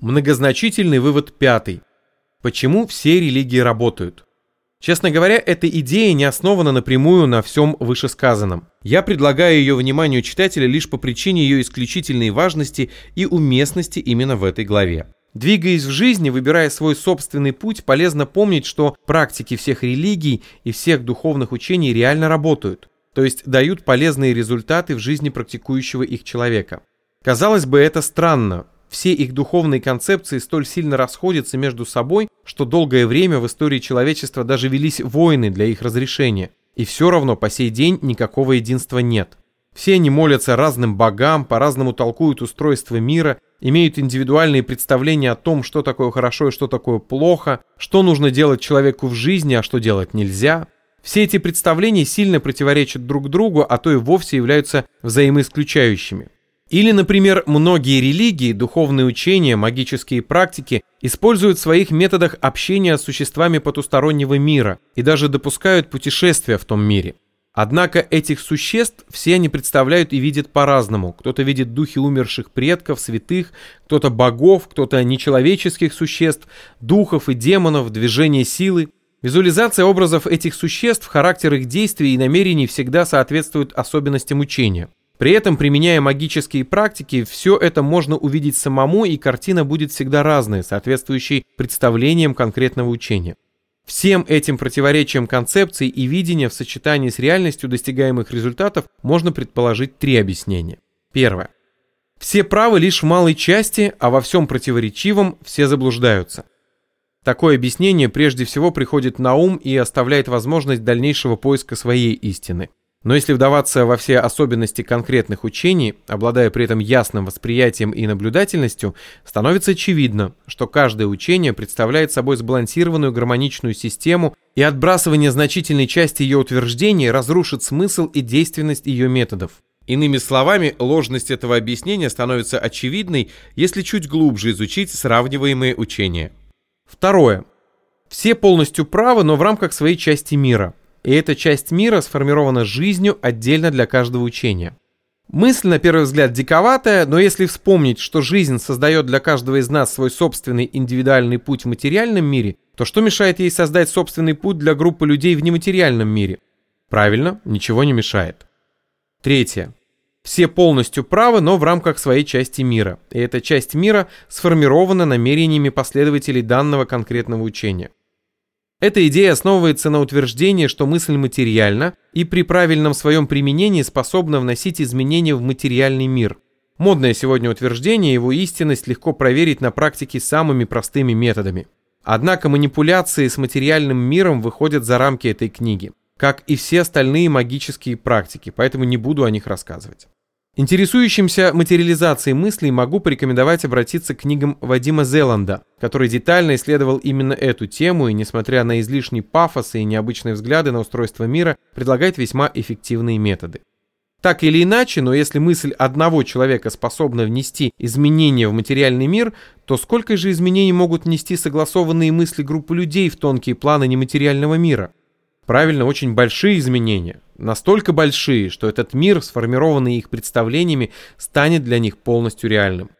Многозначительный вывод пятый. Почему все религии работают? Честно говоря, эта идея не основана напрямую на всем вышесказанном. Я предлагаю ее вниманию читателя лишь по причине ее исключительной важности и уместности именно в этой главе. Двигаясь в жизни, выбирая свой собственный путь, полезно помнить, что практики всех религий и всех духовных учений реально работают, то есть дают полезные результаты в жизни практикующего их человека. Казалось бы, это странно, все их духовные концепции столь сильно расходятся между собой, что долгое время в истории человечества даже велись войны для их разрешения. И все равно по сей день никакого единства нет. Все они молятся разным богам, по-разному толкуют устройство мира, имеют индивидуальные представления о том, что такое хорошо и что такое плохо, что нужно делать человеку в жизни, а что делать нельзя. Все эти представления сильно противоречат друг другу, а то и вовсе являются взаимоисключающими. Или, например, многие религии, духовные учения, магические практики используют в своих методах общения с существами потустороннего мира и даже допускают путешествия в том мире. Однако этих существ все они представляют и видят по-разному. Кто-то видит духи умерших предков, святых, кто-то богов, кто-то нечеловеческих существ, духов и демонов, движение силы. Визуализация образов этих существ, характер их действий и намерений всегда соответствует особенностям учения. При этом, применяя магические практики, все это можно увидеть самому, и картина будет всегда разной, соответствующей представлениям конкретного учения. Всем этим противоречиям концепций и видения в сочетании с реальностью достигаемых результатов можно предположить три объяснения. Первое. Все правы лишь в малой части, а во всем противоречивом все заблуждаются. Такое объяснение прежде всего приходит на ум и оставляет возможность дальнейшего поиска своей истины. Но если вдаваться во все особенности конкретных учений, обладая при этом ясным восприятием и наблюдательностью, становится очевидно, что каждое учение представляет собой сбалансированную гармоничную систему, и отбрасывание значительной части ее утверждений разрушит смысл и действенность ее методов. Иными словами, ложность этого объяснения становится очевидной, если чуть глубже изучить сравниваемые учения. Второе. Все полностью правы, но в рамках своей части мира – и эта часть мира сформирована жизнью отдельно для каждого учения. Мысль, на первый взгляд, диковатая, но если вспомнить, что жизнь создает для каждого из нас свой собственный индивидуальный путь в материальном мире, то что мешает ей создать собственный путь для группы людей в нематериальном мире? Правильно, ничего не мешает. Третье. Все полностью правы, но в рамках своей части мира. И эта часть мира сформирована намерениями последователей данного конкретного учения. Эта идея основывается на утверждении, что мысль материальна и при правильном своем применении способна вносить изменения в материальный мир. Модное сегодня утверждение, его истинность легко проверить на практике самыми простыми методами. Однако манипуляции с материальным миром выходят за рамки этой книги, как и все остальные магические практики, поэтому не буду о них рассказывать. Интересующимся материализацией мыслей могу порекомендовать обратиться к книгам Вадима Зеланда, который детально исследовал именно эту тему и, несмотря на излишний пафос и необычные взгляды на устройство мира, предлагает весьма эффективные методы. Так или иначе, но если мысль одного человека способна внести изменения в материальный мир, то сколько же изменений могут внести согласованные мысли группы людей в тонкие планы нематериального мира? Правильно, очень большие изменения. Настолько большие, что этот мир, сформированный их представлениями, станет для них полностью реальным.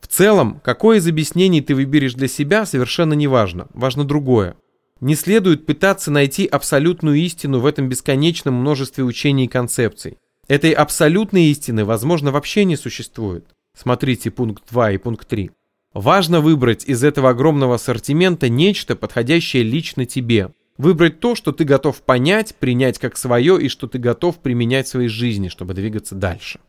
В целом, какое из объяснений ты выберешь для себя, совершенно не важно. Важно другое. Не следует пытаться найти абсолютную истину в этом бесконечном множестве учений и концепций. Этой абсолютной истины, возможно, вообще не существует. Смотрите пункт 2 и пункт 3. Важно выбрать из этого огромного ассортимента нечто, подходящее лично тебе. Выбрать то, что ты готов понять, принять как свое и что ты готов применять в своей жизни, чтобы двигаться дальше.